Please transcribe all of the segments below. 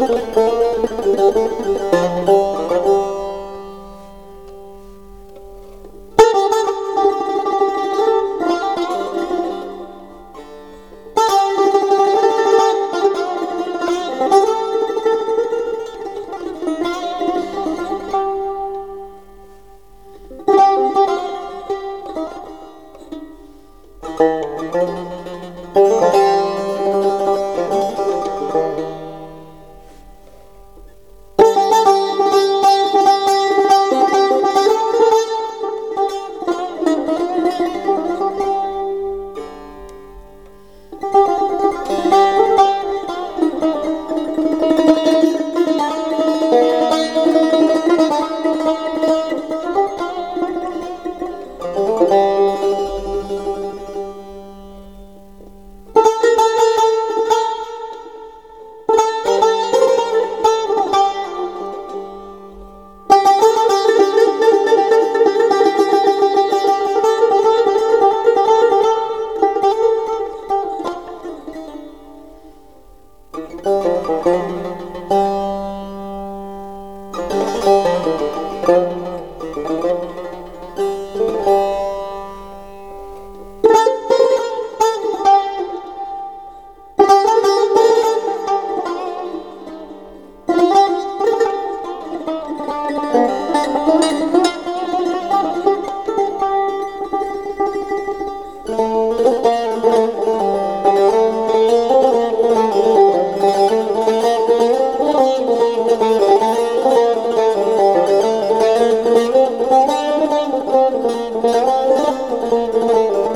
Música Música Thank you.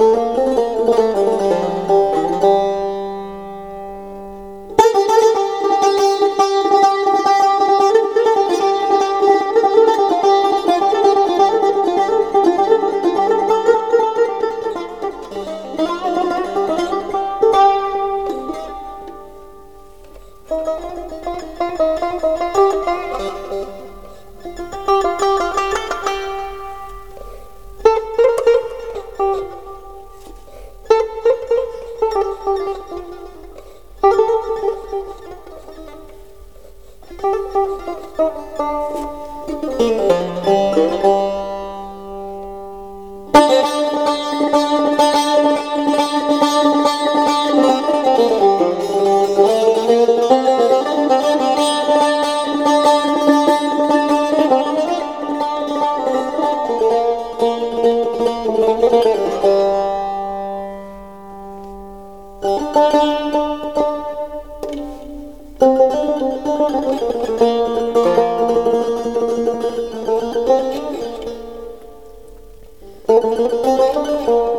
Thank you.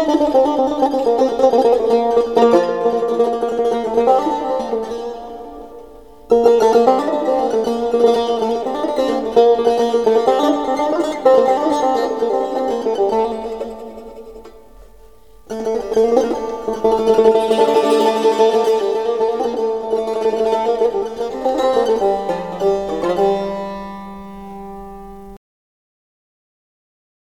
うん。